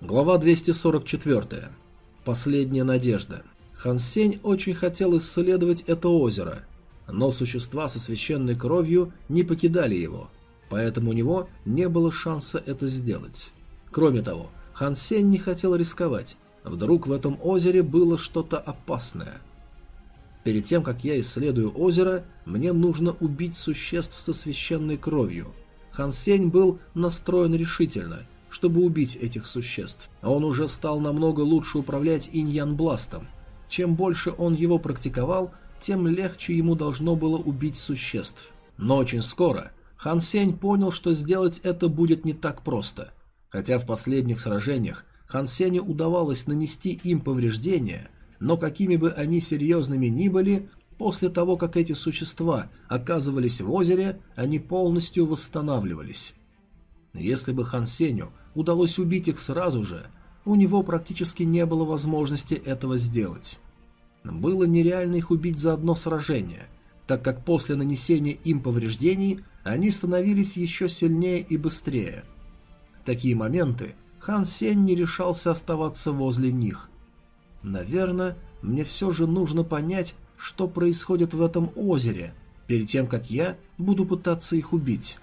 Глава 244. Последняя надежда. Хан Сень очень хотел исследовать это озеро, но существа со священной кровью не покидали его, поэтому у него не было шанса это сделать. Кроме того, Хан Сень не хотел рисковать, вдруг в этом озере было что-то опасное. Перед тем, как я исследую озеро, мне нужно убить существ со священной кровью. Хан Сень был настроен решительно – чтобы убить этих существ. Он уже стал намного лучше управлять иньян-бластом. Чем больше он его практиковал, тем легче ему должно было убить существ. Но очень скоро Хан Сень понял, что сделать это будет не так просто. Хотя в последних сражениях Хан Сеню удавалось нанести им повреждения, но какими бы они серьезными ни были, после того, как эти существа оказывались в озере, они полностью восстанавливались. Если бы Хан Сеню удалось убить их сразу же, у него практически не было возможности этого сделать. Было нереально их убить за одно сражение, так как после нанесения им повреждений они становились еще сильнее и быстрее. В такие моменты Хан Сень не решался оставаться возле них. Наверное, мне все же нужно понять, что происходит в этом озере, перед тем, как я буду пытаться их убить.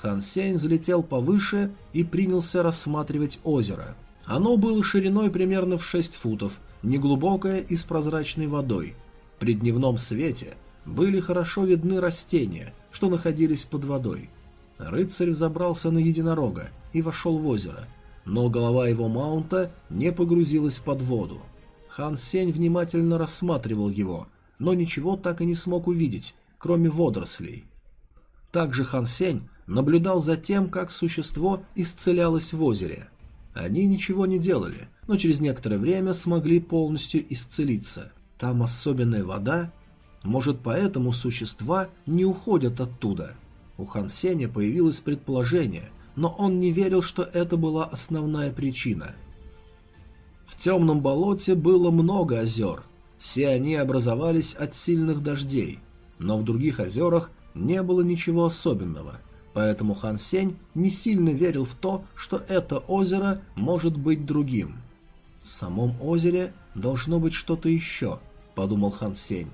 Хан Сень взлетел повыше и принялся рассматривать озеро. Оно было шириной примерно в 6 футов, неглубокое и с прозрачной водой. При дневном свете были хорошо видны растения, что находились под водой. Рыцарь забрался на единорога и вошел в озеро, но голова его маунта не погрузилась под воду. Хан Сень внимательно рассматривал его, но ничего так и не смог увидеть, кроме водорослей. Также Хан Сень наблюдал за тем, как существо исцелялось в озере. Они ничего не делали, но через некоторое время смогли полностью исцелиться. Там особенная вода, может поэтому существа не уходят оттуда. У Хан Сеня появилось предположение, но он не верил, что это была основная причина. В темном болоте было много озер. Все они образовались от сильных дождей, но в других озерах не было ничего особенного – Поэтому Хан Сень не сильно верил в то, что это озеро может быть другим. «В самом озере должно быть что-то еще», — подумал Хан Сень.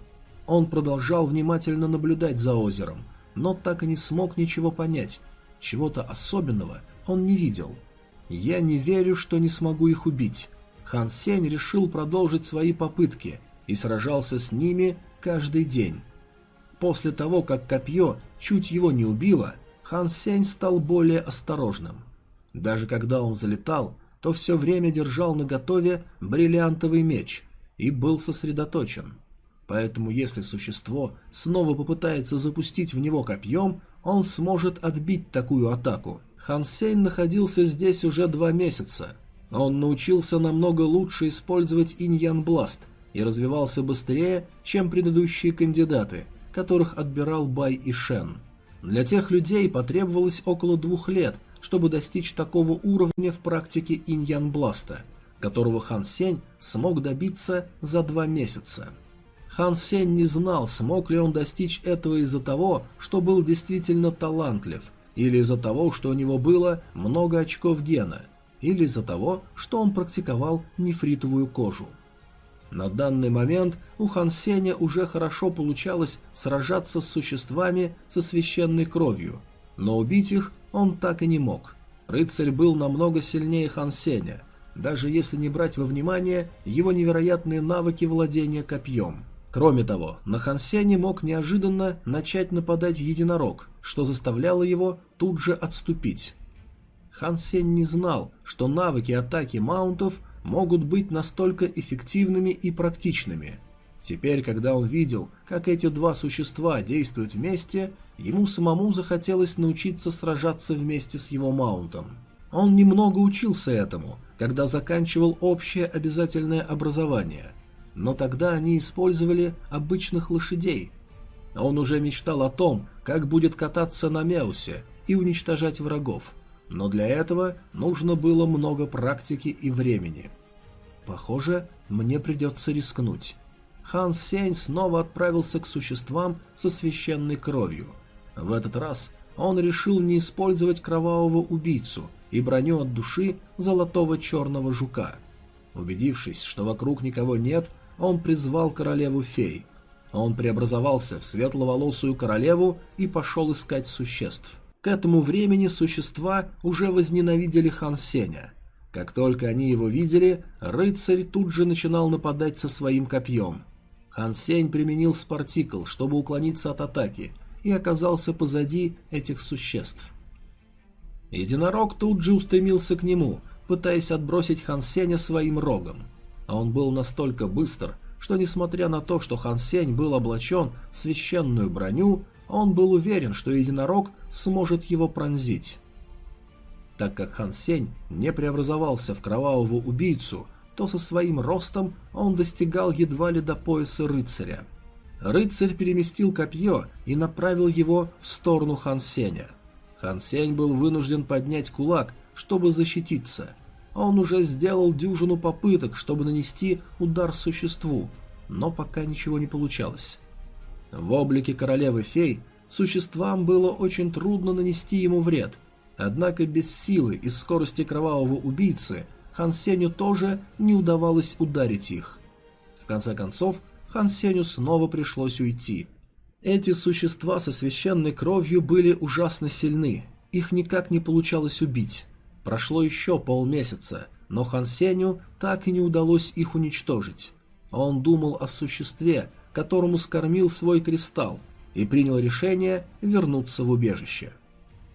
Он продолжал внимательно наблюдать за озером, но так и не смог ничего понять. Чего-то особенного он не видел. «Я не верю, что не смогу их убить». Хан Сень решил продолжить свои попытки и сражался с ними каждый день. После того, как копье чуть его не убило, Хан Сень стал более осторожным. Даже когда он залетал, то все время держал наготове бриллиантовый меч и был сосредоточен. Поэтому если существо снова попытается запустить в него копьем, он сможет отбить такую атаку. Хан Сень находился здесь уже два месяца. Он научился намного лучше использовать иньян бласт и развивался быстрее, чем предыдущие кандидаты, которых отбирал Бай и Шен. Для тех людей потребовалось около двух лет, чтобы достичь такого уровня в практике иньян-бласта, которого Хан Сень смог добиться за два месяца. Хан Сень не знал, смог ли он достичь этого из-за того, что был действительно талантлив, или из-за того, что у него было много очков гена, или из-за того, что он практиковал нефритовую кожу. На данный момент у Хан Сеня уже хорошо получалось сражаться с существами со священной кровью, но убить их он так и не мог. Рыцарь был намного сильнее Хан Сеня, даже если не брать во внимание его невероятные навыки владения копьем. Кроме того, на Хан Сене мог неожиданно начать нападать единорог, что заставляло его тут же отступить. Хан Сень не знал, что навыки атаки маунтов могут быть настолько эффективными и практичными. Теперь, когда он видел, как эти два существа действуют вместе, ему самому захотелось научиться сражаться вместе с его маунтом. Он немного учился этому, когда заканчивал общее обязательное образование, но тогда они использовали обычных лошадей. Он уже мечтал о том, как будет кататься на Меусе и уничтожать врагов – но для этого нужно было много практики и времени. Похоже, мне придется рискнуть. Хан Сень снова отправился к существам со священной кровью. В этот раз он решил не использовать кровавого убийцу и броню от души золотого черного жука. Убедившись, что вокруг никого нет, он призвал королеву фей. Он преобразовался в светловолосую королеву и пошел искать существ. К этому времени существа уже возненавидели Хан Сеня. Как только они его видели, рыцарь тут же начинал нападать со своим копьем. Хан Сень применил спартикл, чтобы уклониться от атаки, и оказался позади этих существ. Единорог тут же устремился к нему, пытаясь отбросить Хан Сеня своим рогом. А он был настолько быстр, что несмотря на то, что Хан Сень был облачен в священную броню, он был уверен, что единорог сможет его пронзить. Так как Хан Сень не преобразовался в кровавого убийцу, то со своим ростом он достигал едва ли до пояса рыцаря. Рыцарь переместил копье и направил его в сторону Хан Сеня. Хан Сень был вынужден поднять кулак, чтобы защититься. Он уже сделал дюжину попыток, чтобы нанести удар существу, но пока ничего не получалось. В облике королевы-фей существам было очень трудно нанести ему вред, однако без силы и скорости кровавого убийцы Хан Сеню тоже не удавалось ударить их. В конце концов, Хан Сеню снова пришлось уйти. Эти существа со священной кровью были ужасно сильны, их никак не получалось убить. Прошло еще полмесяца, но Хан Сеню так и не удалось их уничтожить. Он думал о существе, которому скормил свой кристалл, и принял решение вернуться в убежище.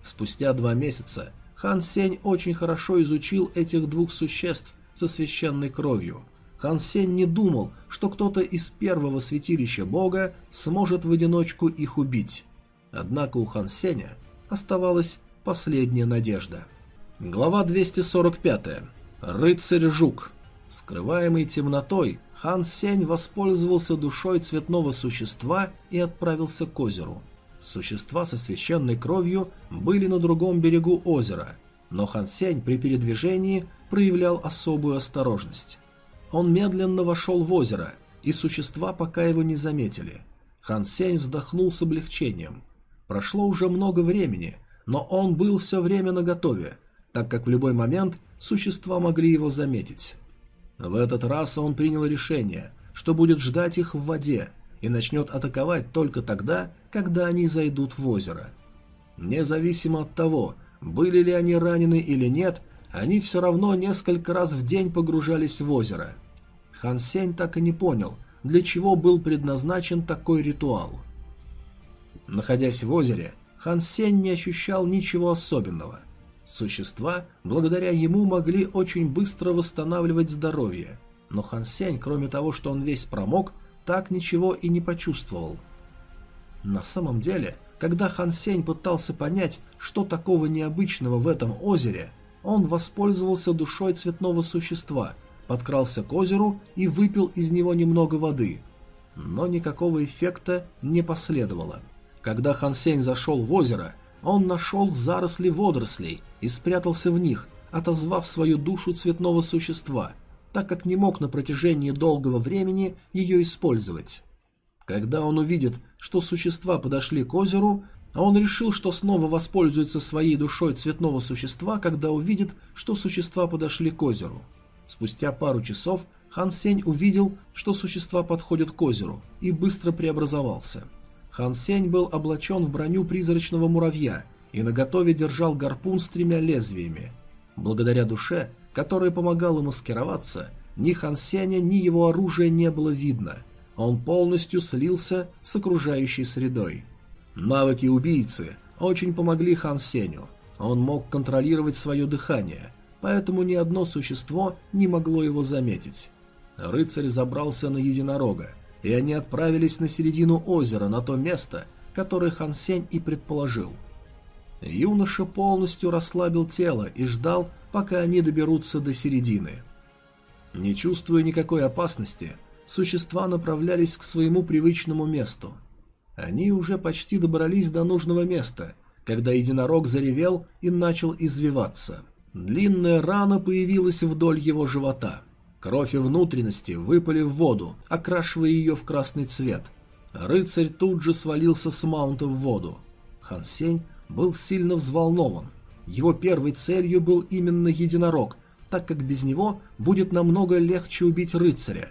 Спустя два месяца Хан Сень очень хорошо изучил этих двух существ со священной кровью. Хан Сень не думал, что кто-то из первого святилища бога сможет в одиночку их убить. Однако у Хан Сеня оставалась последняя надежда. Глава 245. Рыцарь-жук. Скрываемый темнотой, Хан Сень воспользовался душой цветного существа и отправился к озеру. Существа со священной кровью были на другом берегу озера, но Хан Сень при передвижении проявлял особую осторожность. Он медленно вошел в озеро, и существа пока его не заметили. Хан Сень вздохнул с облегчением. Прошло уже много времени, но он был все время наготове, так как в любой момент существа могли его заметить. В этот раз он принял решение, что будет ждать их в воде, и начнет атаковать только тогда, когда они зайдут в озеро. Независимо от того, были ли они ранены или нет, они все равно несколько раз в день погружались в озеро. Хан Сень так и не понял, для чего был предназначен такой ритуал. Находясь в озере, Хан Сень не ощущал ничего особенного. Существа, благодаря ему, могли очень быстро восстанавливать здоровье, но Хан Сень, кроме того, что он весь промок, так ничего и не почувствовал. На самом деле, когда Хан Сень пытался понять, что такого необычного в этом озере, он воспользовался душой цветного существа, подкрался к озеру и выпил из него немного воды. Но никакого эффекта не последовало. Когда Хан Сень зашел в озеро, он нашел заросли водорослей и спрятался в них, отозвав свою душу цветного существа – так как не мог на протяжении долгого времени ее использовать. Когда он увидит, что существа подошли к озеру, он решил, что снова воспользуется своей душой цветного существа, когда увидит, что существа подошли к озеру. Спустя пару часов Хан Сень увидел, что существа подходят к озеру, и быстро преобразовался. Хан Сень был облачен в броню призрачного муравья и наготове держал гарпун с тремя лезвиями. Благодаря душе которая помогала маскироваться, ни Хан Сеня, ни его оружия не было видно. Он полностью слился с окружающей средой. Навыки убийцы очень помогли Хан Сеню. Он мог контролировать свое дыхание, поэтому ни одно существо не могло его заметить. Рыцарь забрался на единорога, и они отправились на середину озера, на то место, которое Хан Сень и предположил. Юноша полностью расслабил тело и ждал, пока они доберутся до середины. Не чувствуя никакой опасности, существа направлялись к своему привычному месту. Они уже почти добрались до нужного места, когда единорог заревел и начал извиваться. Длинная рана появилась вдоль его живота. Кровь и внутренности выпали в воду, окрашивая ее в красный цвет. Рыцарь тут же свалился с маунта в воду. Хансень был сильно взволнован. его первой целью был именно единорог, так как без него будет намного легче убить рыцаря.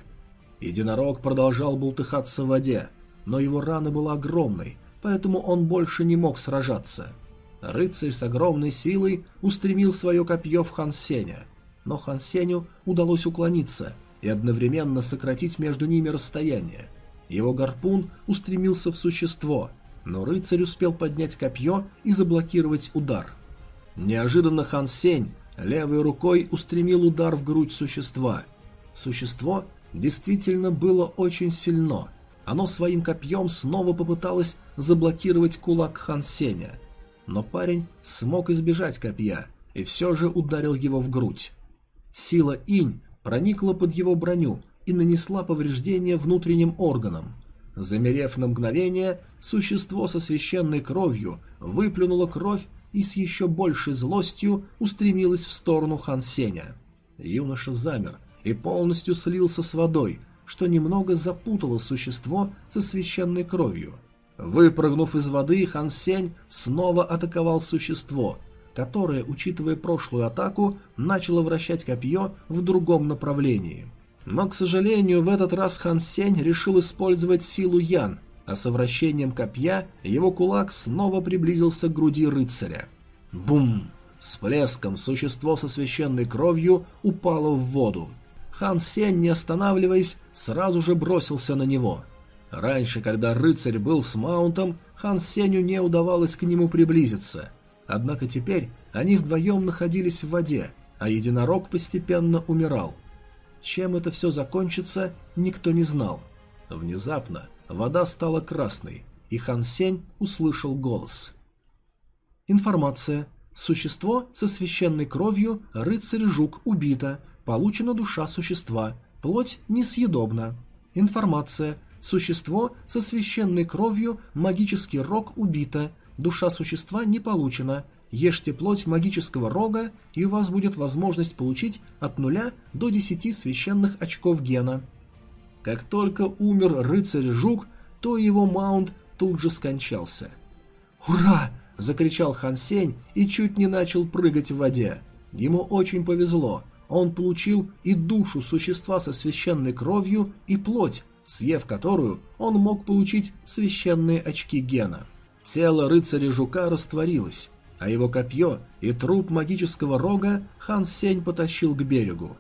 Единорог продолжал бултыхаться в воде, но его рана была огромной, поэтому он больше не мог сражаться. Рыцарь с огромной силой устремил свое копье в Хан Сеня, но Хан Сеню удалось уклониться и одновременно сократить между ними расстояние. Его гарпун устремился в существо, но рыцарь успел поднять копье и заблокировать удар. Неожиданно Хан Сень левой рукой устремил удар в грудь существа. Существо действительно было очень сильно. Оно своим копьем снова попыталось заблокировать кулак Хан Сеня. Но парень смог избежать копья и все же ударил его в грудь. Сила инь проникла под его броню и нанесла повреждения внутренним органам. Замерев на мгновение, существо со священной кровью выплюнуло кровь и с еще большей злостью устремилось в сторону Хан Сеня. Юноша замер и полностью слился с водой, что немного запутало существо со священной кровью. Выпрыгнув из воды, Хан Сень снова атаковал существо, которое, учитывая прошлую атаку, начало вращать копье в другом направлении. Но, к сожалению, в этот раз Хан Сень решил использовать силу Ян, а со вращением копья его кулак снова приблизился к груди рыцаря. Бум! С плеском существо со священной кровью упало в воду. Хан Сень, не останавливаясь, сразу же бросился на него. Раньше, когда рыцарь был с маунтом, Хан Сенью не удавалось к нему приблизиться. Однако теперь они вдвоем находились в воде, а единорог постепенно умирал. Чем это все закончится, никто не знал. Внезапно вода стала красной, и Хан Сень услышал голос. Информация. Существо со священной кровью, рыцарь-жук, убито. Получена душа существа. Плоть несъедобна. Информация. Существо со священной кровью, магический рог убито. Душа существа не получена. Ешьте плоть магического рога, и у вас будет возможность получить от нуля до 10 священных очков гена. Как только умер рыцарь-жук, то его маунт тут же скончался. «Ура!» – закричал Хан Сень и чуть не начал прыгать в воде. Ему очень повезло. Он получил и душу существа со священной кровью, и плоть, съев которую он мог получить священные очки гена. Тело рыцаря-жука растворилось, а его копье и труп магического рога Хан Сень потащил к берегу.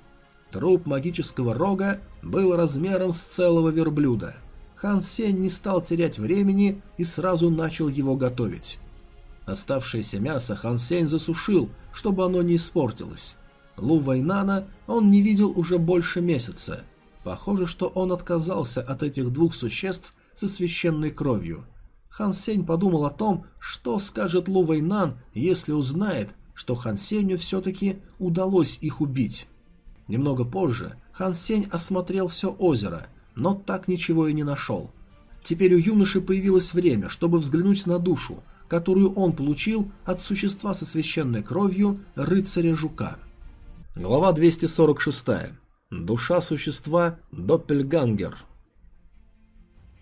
Труп магического рога был размером с целого верблюда. Хан Сень не стал терять времени и сразу начал его готовить. Оставшееся мясо Хан Сень засушил, чтобы оно не испортилось. Лу Вайнана он не видел уже больше месяца. Похоже, что он отказался от этих двух существ со священной кровью – Хан Сень подумал о том, что скажет Лу Вэйнан, если узнает, что Хан Сенью все-таки удалось их убить. Немного позже Хан Сень осмотрел все озеро, но так ничего и не нашел. Теперь у юноши появилось время, чтобы взглянуть на душу, которую он получил от существа со священной кровью рыцаря-жука. Глава 246. Душа существа Доппельгангер.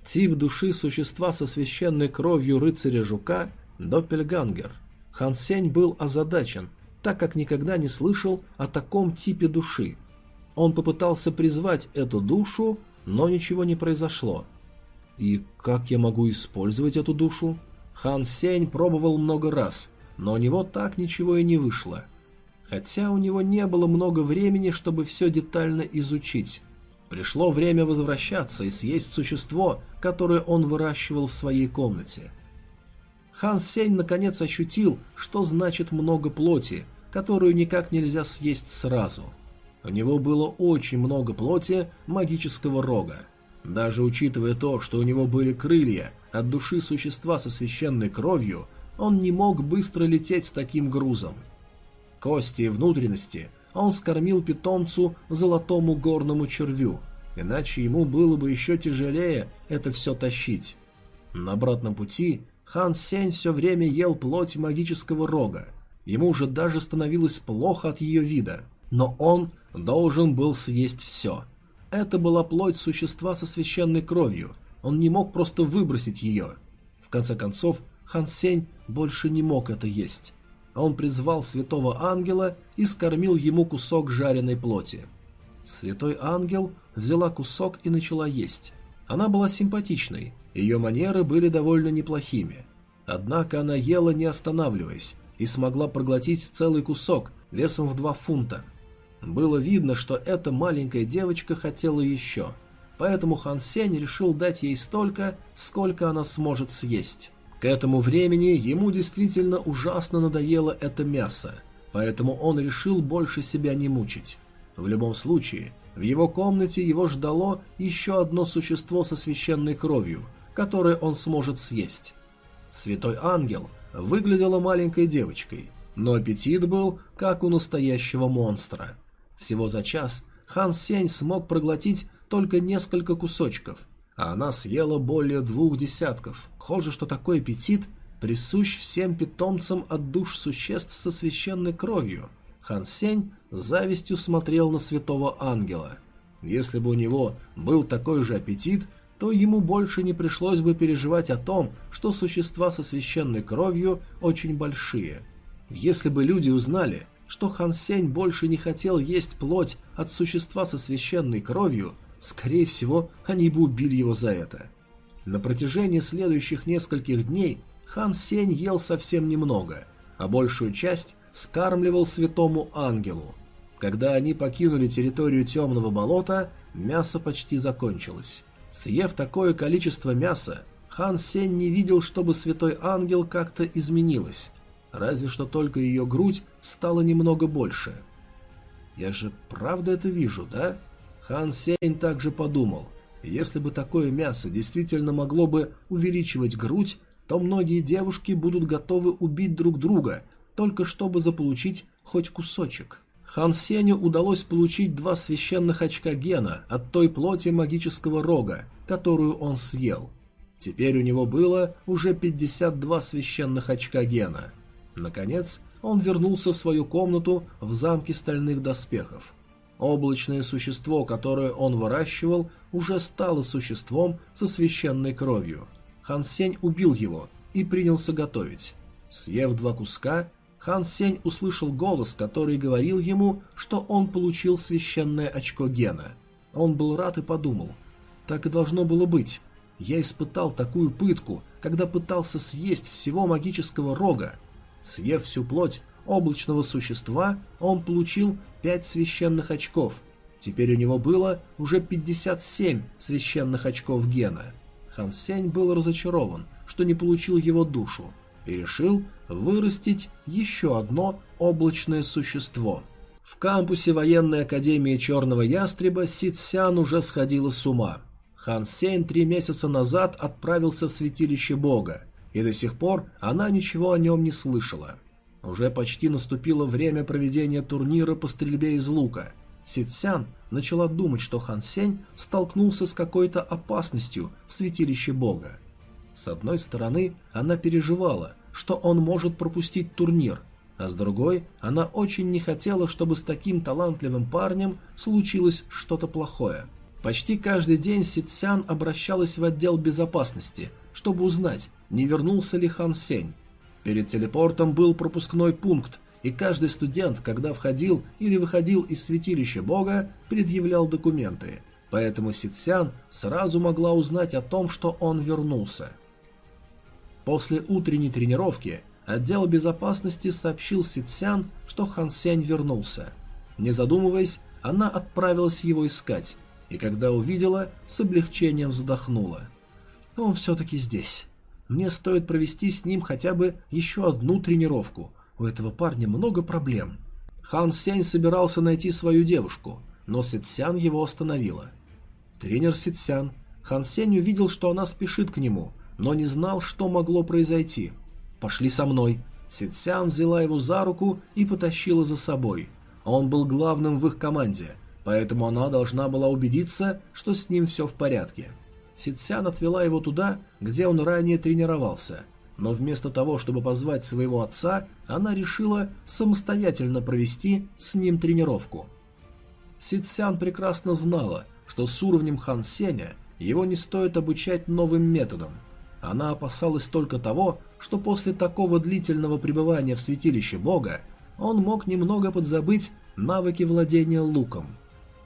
Тип души существа со священной кровью рыцаря-жука – Доппельгангер. Хан Сень был озадачен, так как никогда не слышал о таком типе души. Он попытался призвать эту душу, но ничего не произошло. И как я могу использовать эту душу? Хан Сень пробовал много раз, но у него так ничего и не вышло. Хотя у него не было много времени, чтобы все детально изучить. Пришло время возвращаться и съесть существо, которое он выращивал в своей комнате. Хан Сень наконец ощутил, что значит много плоти, которую никак нельзя съесть сразу. У него было очень много плоти магического рога. Даже учитывая то, что у него были крылья от души существа со священной кровью, он не мог быстро лететь с таким грузом. Кости и внутренности он скормил питомцу золотому горному червю, иначе ему было бы еще тяжелее это все тащить. На обратном пути Хан Сень все время ел плоть магического рога. Ему уже даже становилось плохо от ее вида. Но он должен был съесть все. Это была плоть существа со священной кровью. Он не мог просто выбросить ее. В конце концов, Хан Сень больше не мог это есть. он призвал святого ангела и скормил ему кусок жареной плоти. Святой ангел взяла кусок и начала есть. Она была симпатичной, ее манеры были довольно неплохими. Однако она ела не останавливаясь и смогла проглотить целый кусок весом в два фунта. Было видно, что эта маленькая девочка хотела еще, поэтому Хан Сень решил дать ей столько, сколько она сможет съесть. К этому времени ему действительно ужасно надоело это мясо, поэтому он решил больше себя не мучить. В любом случае, в его комнате его ждало еще одно существо со священной кровью, которое он сможет съесть. Святой ангел выглядела маленькой девочкой, но аппетит был как у настоящего монстра. Всего за час Хан Сень смог проглотить только несколько кусочков, а она съела более двух десятков. Похоже, что такой аппетит присущ всем питомцам от душ существ со священной кровью. Хан Сень завистью смотрел на святого ангела. Если бы у него был такой же аппетит, то ему больше не пришлось бы переживать о том, что существа со священной кровью очень большие. Если бы люди узнали, что Хан Сень больше не хотел есть плоть от существа со священной кровью, Скорее всего, они бы убили его за это. На протяжении следующих нескольких дней хан Сень ел совсем немного, а большую часть скармливал святому ангелу. Когда они покинули территорию темного болота, мясо почти закончилось. Съев такое количество мяса, хан Сень не видел, чтобы святой ангел как-то изменилась, разве что только ее грудь стала немного больше. «Я же правда это вижу, да?» Хан Сень также подумал, если бы такое мясо действительно могло бы увеличивать грудь, то многие девушки будут готовы убить друг друга, только чтобы заполучить хоть кусочек. Хан Сеню удалось получить два священных очка гена от той плоти магического рога, которую он съел. Теперь у него было уже 52 священных очка гена. Наконец, он вернулся в свою комнату в замке стальных доспехов. Облачное существо, которое он выращивал, уже стало существом со священной кровью. Хан Сень убил его и принялся готовить. Съев два куска, Хан Сень услышал голос, который говорил ему, что он получил священное очко гена. Он был рад и подумал, так и должно было быть. Я испытал такую пытку, когда пытался съесть всего магического рога. Съев всю плоть, облачного существа он получил 5 священных очков. Теперь у него было уже 57 священных очков гена. Хан Сень был разочарован, что не получил его душу, и решил вырастить еще одно облачное существо. В кампусе военной академии Черного Ястреба Си Цян уже сходила с ума. Хан Сень три месяца назад отправился в святилище Бога, и до сих пор она ничего о нем не слышала. Уже почти наступило время проведения турнира по стрельбе из лука. Ситсян начала думать, что Хан Сень столкнулся с какой-то опасностью в святилище бога. С одной стороны, она переживала, что он может пропустить турнир, а с другой, она очень не хотела, чтобы с таким талантливым парнем случилось что-то плохое. Почти каждый день Ситсян обращалась в отдел безопасности, чтобы узнать, не вернулся ли Хан Сень. Перед телепортом был пропускной пункт, и каждый студент, когда входил или выходил из святилища бога, предъявлял документы, поэтому Ситсян сразу могла узнать о том, что он вернулся. После утренней тренировки отдел безопасности сообщил Ситсян, что Хан Сень вернулся. Не задумываясь, она отправилась его искать, и когда увидела, с облегчением вздохнула. «Он все-таки здесь». Мне стоит провести с ним хотя бы еще одну тренировку. У этого парня много проблем. Хан Сень собирался найти свою девушку, но Ситсян его остановила. Тренер Ситсян. Хан Сень увидел, что она спешит к нему, но не знал, что могло произойти. «Пошли со мной». Ситсян взяла его за руку и потащила за собой. Он был главным в их команде, поэтому она должна была убедиться, что с ним все в порядке. Ситсян отвела его туда, где он ранее тренировался, но вместо того, чтобы позвать своего отца, она решила самостоятельно провести с ним тренировку. Ситсян прекрасно знала, что с уровнем Хан Сеня его не стоит обучать новым методам. Она опасалась только того, что после такого длительного пребывания в святилище бога он мог немного подзабыть навыки владения луком.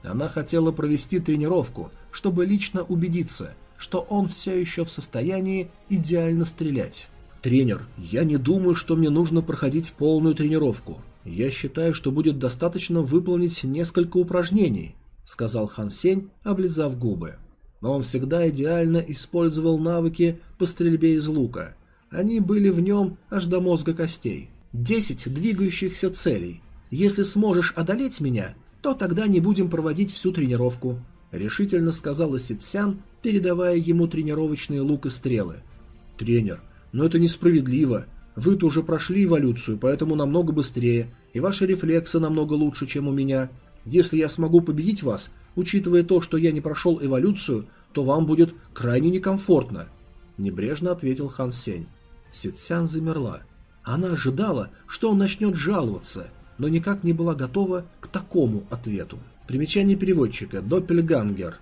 Она хотела провести тренировку, чтобы лично убедиться, что он все еще в состоянии идеально стрелять. «Тренер, я не думаю, что мне нужно проходить полную тренировку. Я считаю, что будет достаточно выполнить несколько упражнений», — сказал Хан Сень, облизав губы. Но он всегда идеально использовал навыки по стрельбе из лука. Они были в нем аж до мозга костей. «Десять двигающихся целей. Если сможешь одолеть меня, то тогда не будем проводить всю тренировку», — решительно сказала Ситсян, передавая ему тренировочные лук и стрелы. «Тренер, но это несправедливо. Вы-то уже прошли эволюцию, поэтому намного быстрее, и ваши рефлексы намного лучше, чем у меня. Если я смогу победить вас, учитывая то, что я не прошел эволюцию, то вам будет крайне некомфортно», — небрежно ответил Хан Сень. Ситсян замерла. Она ожидала, что он начнет жаловаться, но никак не была готова к такому ответу. Примечание переводчика «Доппельгангер»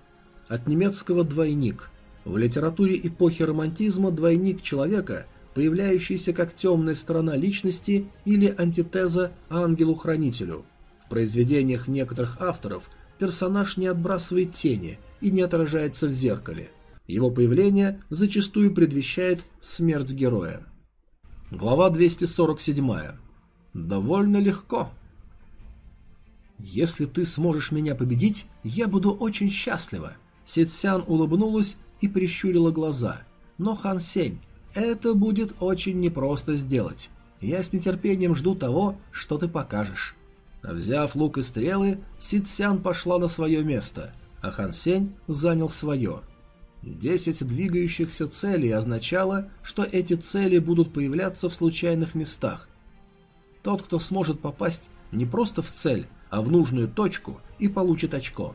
от немецкого «двойник». В литературе эпохи романтизма двойник человека, появляющийся как темная сторона личности или антитеза ангелу-хранителю. В произведениях некоторых авторов персонаж не отбрасывает тени и не отражается в зеркале. Его появление зачастую предвещает смерть героя. Глава 247. Довольно легко. Если ты сможешь меня победить, я буду очень счастлива. Ситсян улыбнулась и прищурила глаза. Но Хан Сень, это будет очень непросто сделать. Я с нетерпением жду того, что ты покажешь. Взяв лук и стрелы, Ситсян пошла на свое место, а Хан Сень занял свое. Десять двигающихся целей означало, что эти цели будут появляться в случайных местах. Тот, кто сможет попасть не просто в цель, а в нужную точку и получит очко.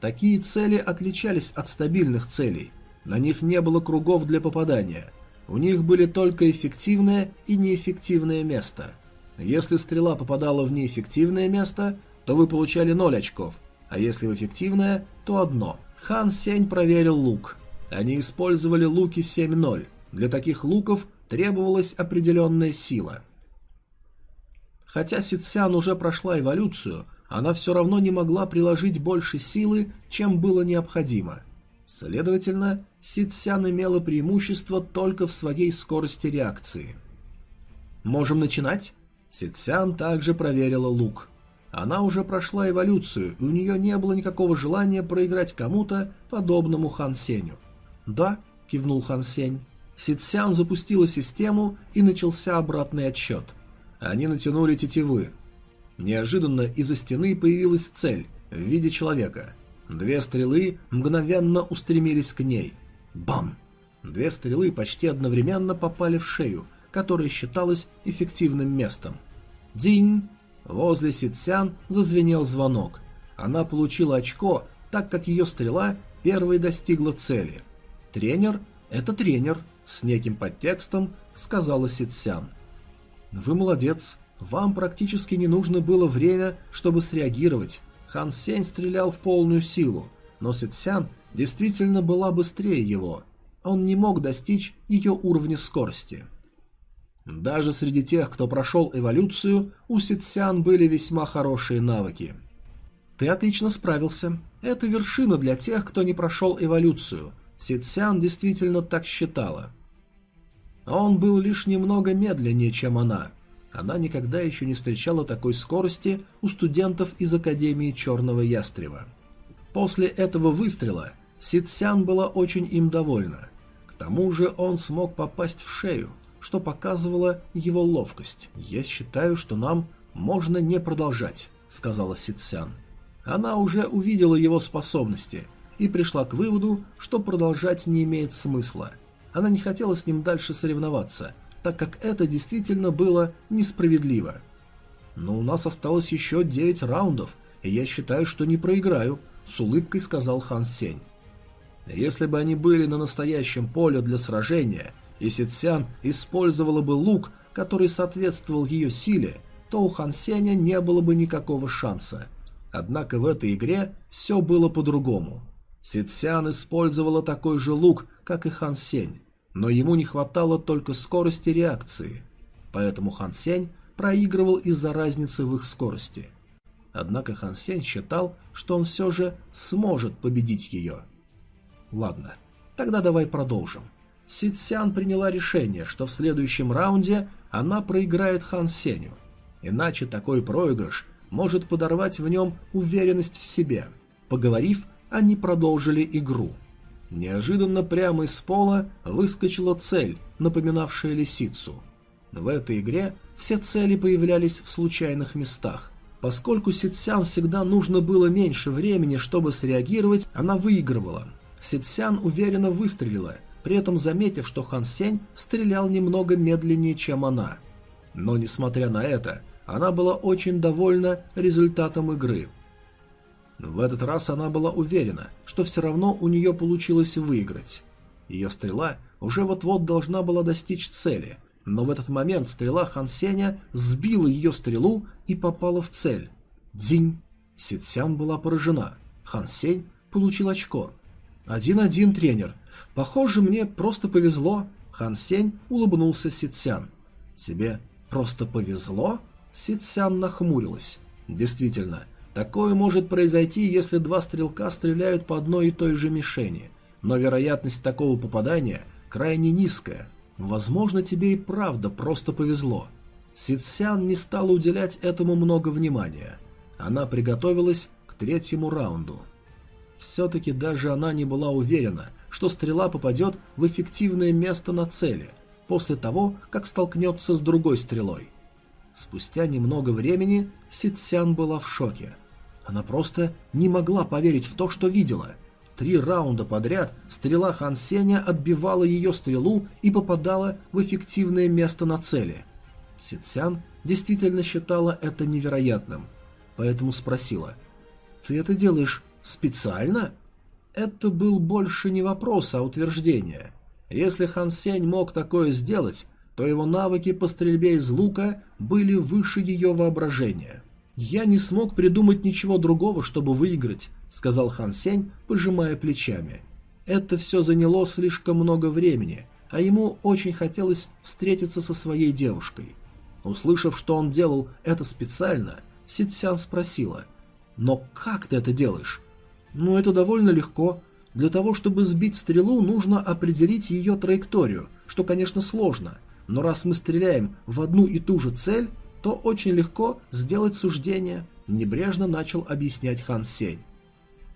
Такие цели отличались от стабильных целей. На них не было кругов для попадания. У них были только эффективное и неэффективное место. Если стрела попадала в неэффективное место, то вы получали 0 очков, а если в эффективное, то одно. Хан Сень проверил лук. Они использовали луки 7.0. Для таких луков требовалась определенная сила. Хотя Ситсян уже прошла эволюцию, она все равно не могла приложить больше силы, чем было необходимо. Следовательно, Ситсян имела преимущество только в своей скорости реакции. «Можем начинать?» Ситсян также проверила лук. Она уже прошла эволюцию, и у нее не было никакого желания проиграть кому-то, подобному Хан Сеню. «Да», — кивнул Хан Сень. Ситсян запустила систему, и начался обратный отсчет. Они натянули тетивы. Неожиданно из-за стены появилась цель в виде человека. Две стрелы мгновенно устремились к ней. Бам! Две стрелы почти одновременно попали в шею, которая считалась эффективным местом. Динь! Возле Ситсян зазвенел звонок. Она получила очко, так как ее стрела первой достигла цели. «Тренер — это тренер», — с неким подтекстом сказала Ситсян. «Вы молодец. Вам практически не нужно было время, чтобы среагировать. Хан Сень стрелял в полную силу, но Ситсян действительно была быстрее его. Он не мог достичь ее уровня скорости. Даже среди тех, кто прошел эволюцию, у Ситсян были весьма хорошие навыки. Ты отлично справился. Это вершина для тех, кто не прошел эволюцию. Ситсян действительно так считала. Он был лишь немного медленнее, чем она – она никогда еще не встречала такой скорости у студентов из Академии Черного Ястрева. После этого выстрела Ситсян была очень им довольна. К тому же он смог попасть в шею, что показывало его ловкость. «Я считаю, что нам можно не продолжать», — сказала Ситсян. Она уже увидела его способности и пришла к выводу, что продолжать не имеет смысла. Она не хотела с ним дальше соревноваться — так как это действительно было несправедливо. Но у нас осталось еще 9 раундов, и я считаю, что не проиграю, с улыбкой сказал Хан Сень. Если бы они были на настоящем поле для сражения, и Ситсян использовала бы лук, который соответствовал ее силе, то у Хан Сеня не было бы никакого шанса. Однако в этой игре все было по-другому. Ситсян использовала такой же лук, как и Хан Сень, но ему не хватало только скорости реакции, поэтому Хан Сень проигрывал из-за разницы в их скорости. Однако Хан Сень считал, что он все же сможет победить ее. Ладно, тогда давай продолжим. Ситсян приняла решение, что в следующем раунде она проиграет Хан Сеню. Иначе такой проигрыш может подорвать в нем уверенность в себе. Поговорив, они продолжили игру. Неожиданно прямо из пола выскочила цель, напоминавшая лисицу. В этой игре все цели появлялись в случайных местах. Поскольку Ситсян всегда нужно было меньше времени, чтобы среагировать, она выигрывала. Ситсян уверенно выстрелила, при этом заметив, что Хан Сень стрелял немного медленнее, чем она. Но, несмотря на это, она была очень довольна результатом игры. В этот раз она была уверена, что все равно у нее получилось выиграть. Ее стрела уже вот-вот должна была достичь цели, но в этот момент стрела Хан Сеня сбила ее стрелу и попала в цель. Дзинь! Ситсян была поражена. Хан Сень получил очко. «Один-один, тренер. Похоже, мне просто повезло». Хан Сень улыбнулся Ситсян. «Тебе просто повезло?» Ситсян нахмурилась. «Действительно, такое может произойти, если два стрелка стреляют по одной и той же мишени. Но вероятность такого попадания крайне низкая. Возможно, тебе и правда просто повезло». Ситсян не стала уделять этому много внимания. Она приготовилась к третьему раунду. Все-таки даже она не была уверена, что стрела попадет в эффективное место на цели, после того, как столкнется с другой стрелой. Спустя немного времени Ситсян была в шоке. Она просто не могла поверить в то, что видела. Три раунда подряд стрела Хан Сеня отбивала ее стрелу и попадала в эффективное место на цели. Ситсян действительно считала это невероятным, поэтому спросила «Ты это делаешь специально?» Это был больше не вопрос, а утверждение. Если Хан Сень мог такое сделать, то его навыки по стрельбе из лука были выше ее воображения. «Я не смог придумать ничего другого, чтобы выиграть», — сказал Хан Сень, пожимая плечами. Это все заняло слишком много времени, а ему очень хотелось встретиться со своей девушкой. Услышав, что он делал это специально, Ситсян спросила, «Но как ты это делаешь?» «Ну, это довольно легко. Для того, чтобы сбить стрелу, нужно определить ее траекторию, что, конечно, сложно, но раз мы стреляем в одну и ту же цель, то очень легко сделать суждение, небрежно начал объяснять Хан Сень.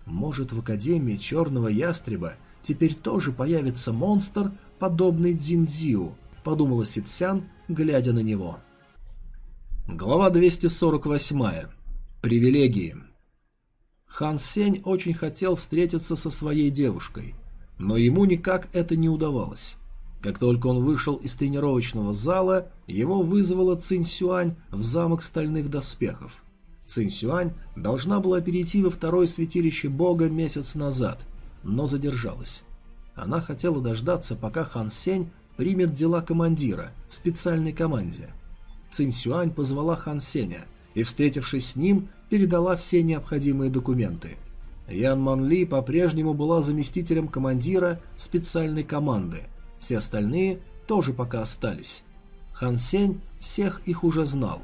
Может, в Академии Черного Ястреба теперь тоже появится монстр, подобный Дзиндзиу, подумала Ситсян, глядя на него. Глава 248. Привилегии. Хан Сень очень хотел встретиться со своей девушкой, но ему никак это не удавалось. Как только он вышел из тренировочного зала, его вызвала Цинь Сюань в замок стальных доспехов. Цинь Сюань должна была перейти во второе святилище бога месяц назад, но задержалась. Она хотела дождаться, пока Хан Сень примет дела командира в специальной команде. Цинь Сюань позвала Хан Сеня и, встретившись с ним, передала все необходимые документы. Ян Ман Ли по-прежнему была заместителем командира специальной команды – все остальные тоже пока остались. Хан Сень всех их уже знал.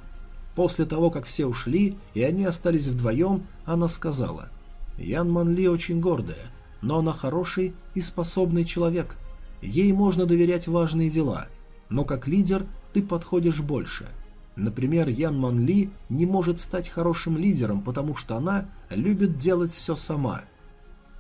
После того, как все ушли, и они остались вдвоем, она сказала, «Ян Ман Ли очень гордая, но она хороший и способный человек. Ей можно доверять важные дела, но как лидер ты подходишь больше. Например, Ян Ман Ли не может стать хорошим лидером, потому что она любит делать все сама».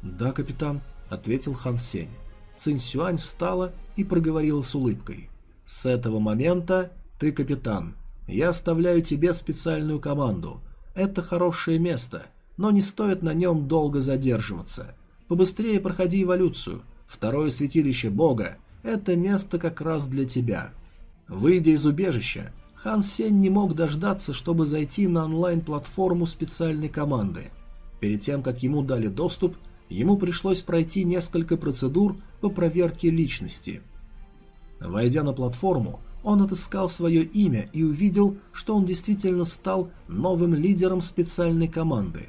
«Да, капитан», — ответил Хан Сень. Цинь Сюань встала и проговорила с улыбкой. «С этого момента ты капитан. Я оставляю тебе специальную команду. Это хорошее место, но не стоит на нем долго задерживаться. Побыстрее проходи эволюцию. Второе святилище Бога – это место как раз для тебя». Выйдя из убежища, Хан Сень не мог дождаться, чтобы зайти на онлайн-платформу специальной команды. Перед тем, как ему дали доступ, ему пришлось пройти несколько процедур по проверке личности. Войдя на платформу, он отыскал свое имя и увидел, что он действительно стал новым лидером специальной команды.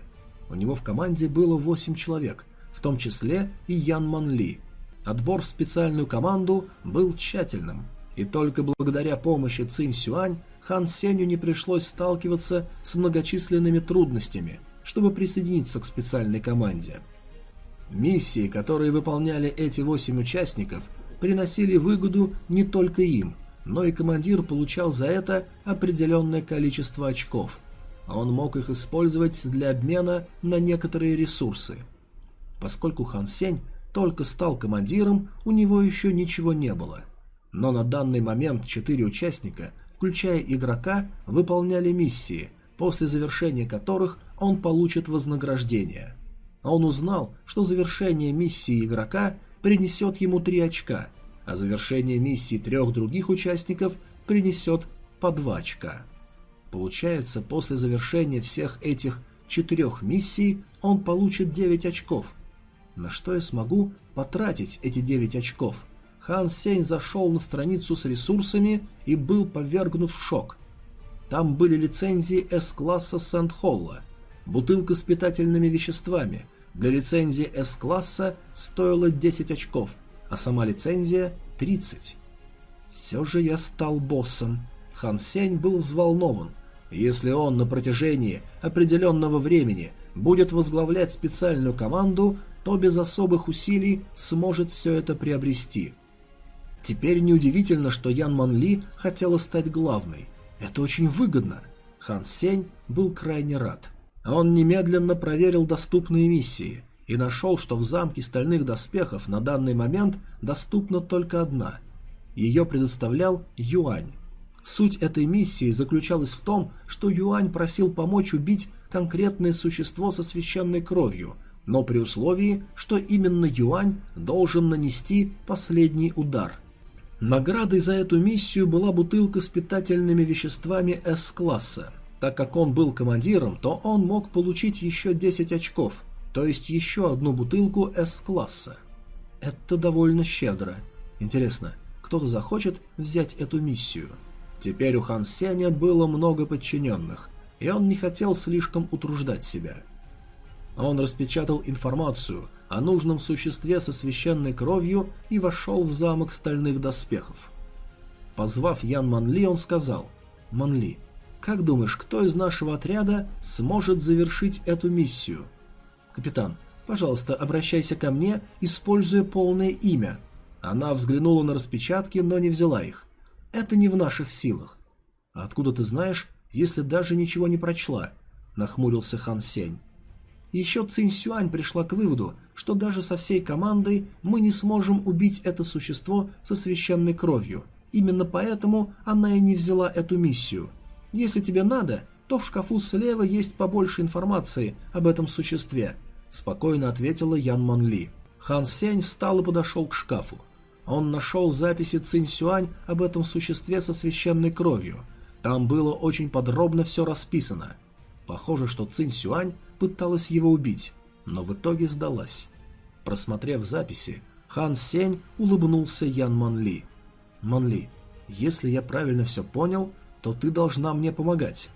У него в команде было 8 человек, в том числе и Ян Ман Ли. Отбор в специальную команду был тщательным, и только благодаря помощи Цинь Сюань Хан Сенью не пришлось сталкиваться с многочисленными трудностями, чтобы присоединиться к специальной команде. Миссии, которые выполняли эти восемь участников, приносили выгоду не только им, но и командир получал за это определенное количество очков. а Он мог их использовать для обмена на некоторые ресурсы. Поскольку Хан Сень только стал командиром, у него еще ничего не было. Но на данный момент четыре участника, включая игрока, выполняли миссии, после завершения которых он получит вознаграждение. А он узнал, что завершение миссии игрока принесет ему 3 очка, а завершение миссии трех других участников принесет по 2 очка. Получается, после завершения всех этих четырех миссий он получит 9 очков. На что я смогу потратить эти 9 очков? Хан Сень зашел на страницу с ресурсами и был повергнут в шок. Там были лицензии С-класса Сент-Холла, бутылка с питательными веществами. Для лицензии С-класса стоила 10 очков, а сама лицензия 30. Все же я стал боссом. Хан Сень был взволнован. Если он на протяжении определенного времени будет возглавлять специальную команду, то без особых усилий сможет все это приобрести. Теперь неудивительно, что Ян Ман Ли хотела стать главной. Это очень выгодно. Хан Сень был крайне рад. Он немедленно проверил доступные миссии и нашел, что в замке стальных доспехов на данный момент доступна только одна. Ее предоставлял Юань. Суть этой миссии заключалась в том, что Юань просил помочь убить конкретное существо со священной кровью, но при условии, что именно Юань должен нанести последний удар – Наградой за эту миссию была бутылка с питательными веществами С-класса. Так как он был командиром, то он мог получить еще 10 очков, то есть еще одну бутылку С-класса. Это довольно щедро. Интересно, кто-то захочет взять эту миссию? Теперь у Хан Сеня было много подчиненных, и он не хотел слишком утруждать себя. Он распечатал информацию о нужном существе со священной кровью и вошел в замок стальных доспехов. Позвав Ян Манли, он сказал, «Манли, как думаешь, кто из нашего отряда сможет завершить эту миссию?» «Капитан, пожалуйста, обращайся ко мне, используя полное имя». Она взглянула на распечатки, но не взяла их. «Это не в наших силах». «А откуда ты знаешь, если даже ничего не прочла?» – нахмурился Хан Сень. Еще Цинь Сюань пришла к выводу, что даже со всей командой мы не сможем убить это существо со священной кровью. Именно поэтому она и не взяла эту миссию. Если тебе надо, то в шкафу слева есть побольше информации об этом существе», – спокойно ответила Ян Ман Ли. Хан Сень встал и подошел к шкафу. Он нашел записи Цинь Сюань об этом существе со священной кровью. Там было очень подробно все расписано. Похоже, что Цинь Сюань пыталась его убить, но в итоге сдалась. Просмотрев записи, Хан Сень улыбнулся Ян Манли. «Манли, если я правильно все понял, то ты должна мне помогать.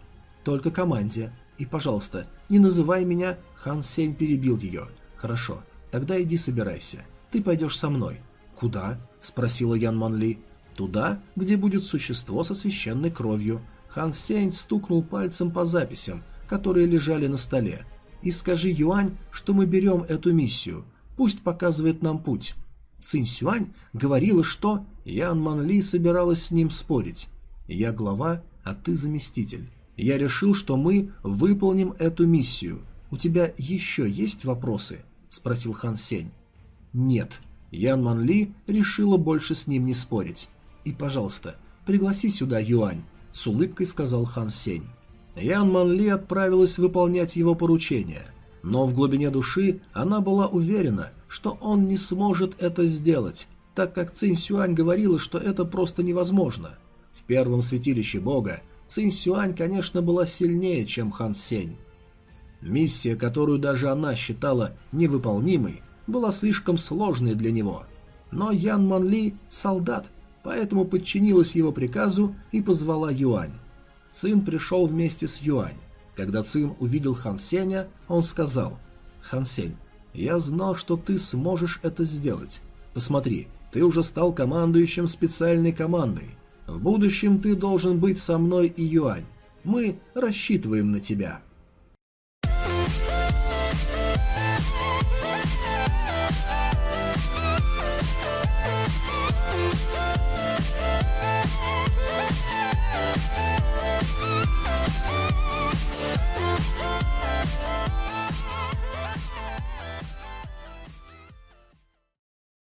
Только команде. И, пожалуйста, не называй меня...» Хан Сень перебил ее. «Хорошо, тогда иди собирайся. Ты пойдешь со мной». «Куда?» – спросила Ян Манли. «Туда, где будет существо со священной кровью». Хан Сень стукнул пальцем по записям, которые лежали на столе. «И скажи Юань, что мы берем эту миссию. Пусть показывает нам путь». Цинь Сюань говорила, что Ян Ман Ли собиралась с ним спорить. «Я глава, а ты заместитель. Я решил, что мы выполним эту миссию. У тебя еще есть вопросы?» – спросил Хан Сень. «Нет». Ян Ман Ли решила больше с ним не спорить. «И, пожалуйста, пригласи сюда Юань», – с улыбкой сказал Хан Сень. Ян Ман Ли отправилась выполнять его поручение, но в глубине души она была уверена, что он не сможет это сделать, так как Цинь Сюань говорила, что это просто невозможно. В первом святилище бога Цинь Сюань, конечно, была сильнее, чем Хан Сень. Миссия, которую даже она считала невыполнимой, была слишком сложной для него. Но Ян Ман Ли – солдат, поэтому подчинилась его приказу и позвала Юань. Цин пришел вместе с Юань. Когда Цин увидел Хан Сеня, он сказал, «Хан Сень, я знал, что ты сможешь это сделать. Посмотри, ты уже стал командующим специальной командой. В будущем ты должен быть со мной и Юань. Мы рассчитываем на тебя».